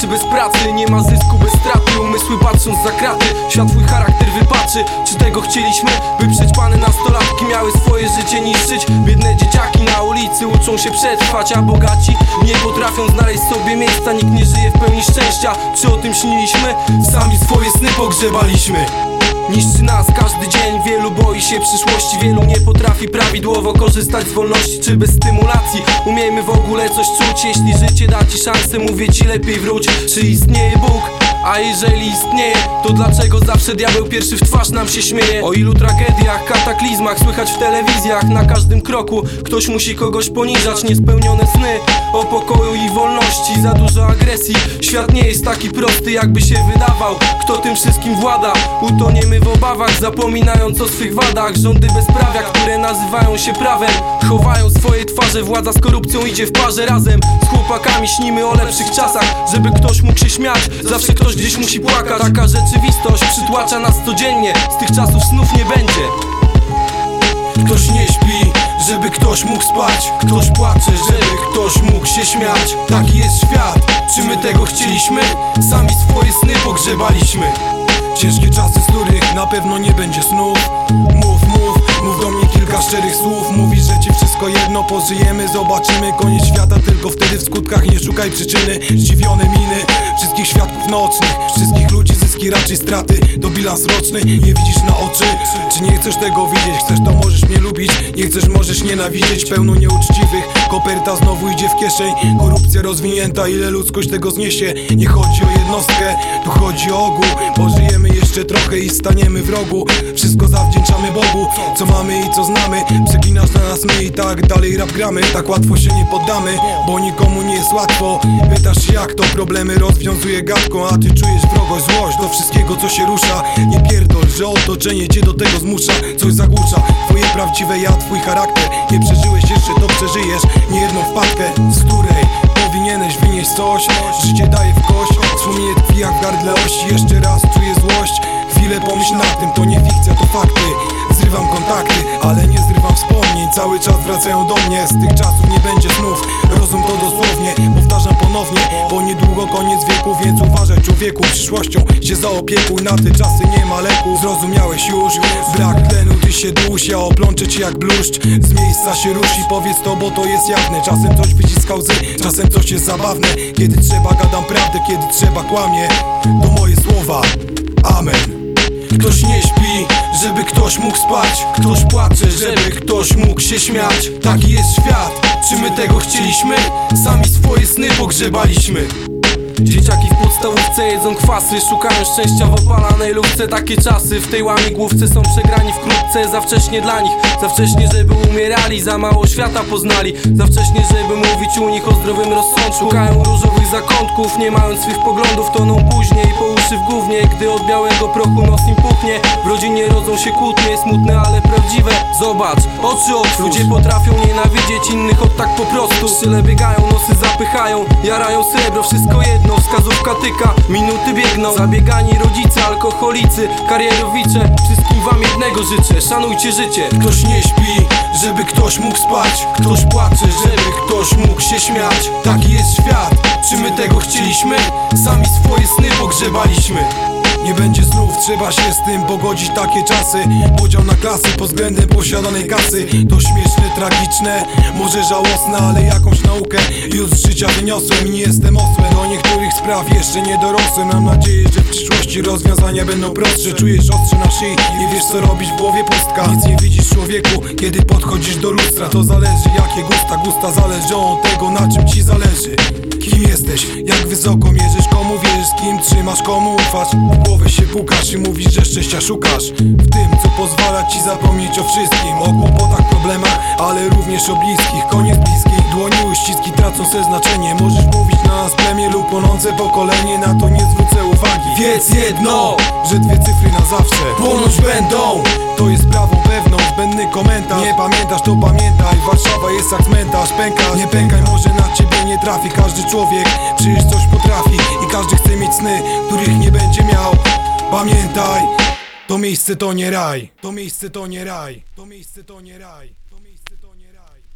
czy bez pracy Nie ma zysku bez straty. Umysły patrząc za kraty Świat twój charakter wypatrzy. Czy tego chcieliśmy? By przećpane nastolatki miały swoje życie niszczyć. Biedne dzieciaki na ulicy uczą się przetrwać A bogaci nie potrafią znaleźć sobie miejsca. Nikt nie żyje w pełni szczęścia. Czy o tym śniliśmy? Sami swoje sny pogrzebaliśmy Niszczy nas każdy dzień, wielu boi się przyszłości Wielu nie potrafi prawidłowo korzystać z wolności czy bez stymulacji Umiejmy w ogóle coś czuć, jeśli życie da ci szansę Mówię ci lepiej wróć, czy istnieje Bóg? A jeżeli istnieje, to dlaczego zawsze diabeł pierwszy w twarz nam się śmieje? O ilu tragediach, kataklizmach słychać w telewizjach? Na każdym kroku ktoś musi kogoś poniżać. Niespełnione sny o pokoju i wolności. Za dużo agresji, świat nie jest taki prosty jakby się wydawał. Kto tym wszystkim włada? Utoniemy w obawach, zapominając o swych wadach. Rządy bezprawia, które nazywają się prawem Chowają swoje twarze, władza z korupcją idzie w parze razem. Z chłopakami śnimy o lepszych czasach. Żeby ktoś mógł się śmiać, zawsze ktoś gdzieś musi płakać. Taka rzeczywistość przytłacza nas codziennie. Z tych czasów snów nie będzie. Ktoś nie śpi, żeby ktoś mógł spać. Ktoś płacze, żeby ktoś mógł się śmiać. Taki jest świat, czy my tego chcieliśmy? Sami swoje sny pogrzebaliśmy. Ciężkie czasy, z których na pewno nie będzie snów. Mów, mów, mów do mnie kilka szczerych słów Mówisz, że ci wszystko jedno, pożyjemy, zobaczymy Koniec świata, tylko wtedy w skutkach nie szukaj przyczyny. Zdziwione miny, wszystkich świadków nocnych. Wszystkich ludzi, zyski, raczej straty. To bilans roczny, nie widzisz na oczy. Czy nie chcesz tego widzieć? Chcesz to możesz mnie lubić. Nie chcesz możesz nienawidzieć. Pełno nieuczciwych, koperta znowu idzie w kieszeń. Korupcja rozwinięta, ile ludzkość tego zniesie? Nie chodzi o jednostkę, tu chodzi o ogół Pożyjemy jeszcze trochę i staniemy w rogu. Wszystko zawdzięczamy Bogu, co mamy i co znamy. Przeginasz na nas my i tak dalej rap gramy. Tak łatwo się nie poddamy, bo nikomu nie jest łatwo. Pytasz jak to problemy rozwiązuje gadką A ty czujesz wrogość, złość do wszystkiego co się rusza. Nie pierdol, że otoczenie cię do tego zmusza Coś zagłusza, twoje prawdziwe ja, twój charakter. Nie przeżyłeś jeszcze, to przeżyjesz. Nie jedną wpadkę, z której powinieneś wynieść coś. Życie daje w kość, wspomnienie tkwi jak w gardle ości Jeszcze raz czuję złość, chwilę pomyśl nad tym To nie fikcja, to fakty. Zrywam kontakty, ale nie zrywam wspomnień. Cały czas wracają do mnie, z tych czasów nie będzie snów. Rozum to dosłownie, ponownie Bo niedługo koniec wieku, więc uważaj człowieku Przyszłością się zaopiekuj, na te czasy nie ma leku. Zrozumiałeś już, brak tlenu, ty się duś Ja oplączę ci jak bluszcz, z miejsca się rusz i powiedz to, bo to jest jawne. Czasem coś wyciska łzy, czasem coś jest zabawne. Kiedy trzeba gadam prawdę, kiedy trzeba kłamie. To moje słowa, amen. Ktoś nie śpi, ktoś mógł spać Ktoś płacze, żeby ktoś mógł się śmiać Taki jest świat, czy my tego chcieliśmy? Sami swoje sny pogrzebaliśmy W podstawówce jedzą kwasy Szukają szczęścia w opalanej lufce. Takie czasy w tej łamigłówce są przegrani wkrótce Za wcześnie dla nich, za wcześnie żeby umierali. Za mało świata poznali, za wcześnie żeby mówić u nich o zdrowym rozsądku. Szukają różowych zakątków, nie mając swych poglądów Toną później po uszy w gównie. Gdy od białego prochu nos im puchnie W rodzinie rodzą się kłótnie, smutne ale prawdziwe. Zobacz, oczy otwórz. Ludzie potrafią nienawidzieć innych od tak po prostu. Szyle biegają, nosy zapychają Jarają srebro, wszystko jedno Wskazówka tyka, minuty biegną. Zabiegani rodzice, alkoholicy Karierowicze, wszystkim wam jednego życzę. Szanujcie życie. Ktoś nie śpi, żeby ktoś mógł spać. Ktoś płacze, żeby ktoś mógł się śmiać. Taki jest świat, czy my tego chcieliśmy? Sami swoje sny pogrzebaliśmy. Nie będzie znów, trzeba się z tym pogodzić. Takie czasy. Podział na klasy pod względem posiadanej kasy. To śmieszne, tragiczne, może żałosne Ale jakąś naukę już życia wyniosłem I nie jestem osłem, do niektórych spraw jeszcze nie dorosłem. Mam nadzieję, że w przyszłości rozwiązania będą prostsze. Czujesz ostrze na szyi, nie wiesz co robić w głowie. Pustka. Nic nie widzisz człowieku, kiedy podchodzisz do lustra. To zależy jakie gusta, gusta zależą od tego na czym ci zależy. Kim jesteś, jak wysoko mierzysz, komu wierzysz, kim trzymasz, komu ufasz? W głowę się pukasz i mówisz, że szczęścia szukasz. W tym, co pozwala ci zapomnieć o wszystkim. O kłopotach, problemach, ale również o bliskich. Koniec bliskiej, dłoni uściski tracą se znaczenie. Możesz mówić na nas plemię lub płonące pokolenie Na to nie zwrócę uwagi. Wiedz jedno, że dwie cyfry na zawsze ponoć będą. To jest prawą pewną, zbędny komentarz. Nie pamiętasz, to pamiętaj Warszawa jest jak cmentarz, pękasz Nie pękaj, może na ciebie nie trafi. Każdy człowiek przecież coś potrafi I każdy chce mieć sny, których nie będzie miał. Pamiętaj To miejsce to nie raj. To miejsce to nie raj. To miejsce to nie raj